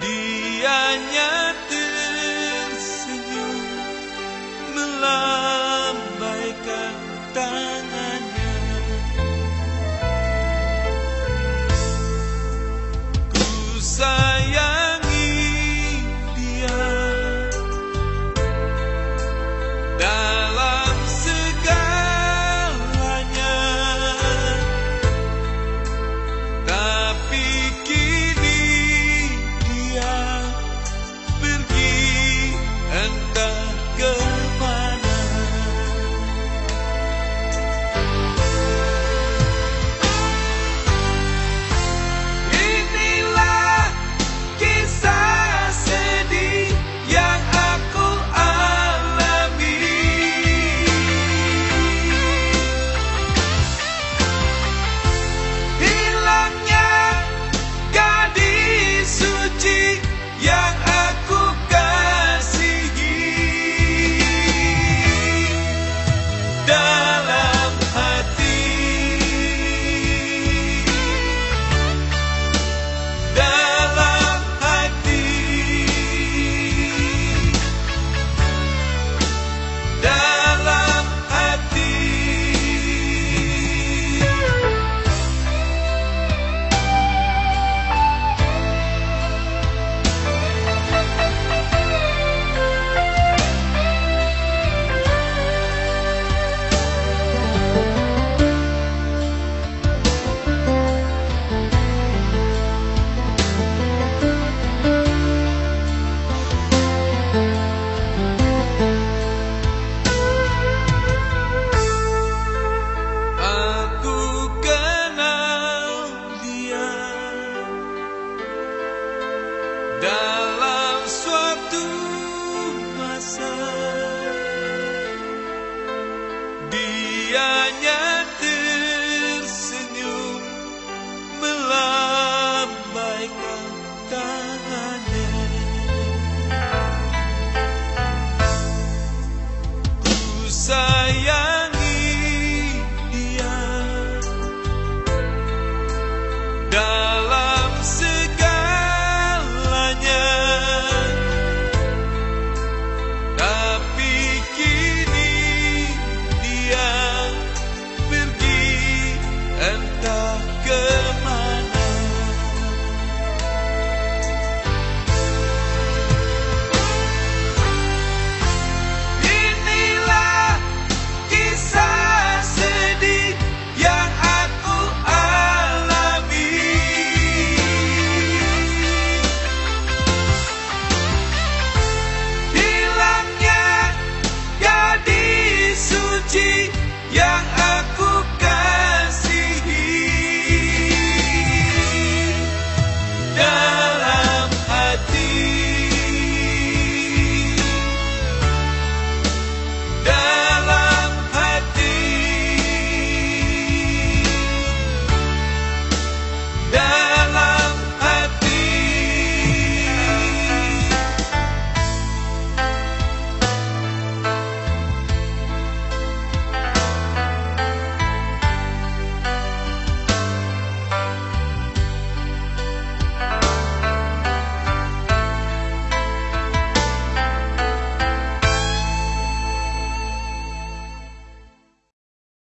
Día go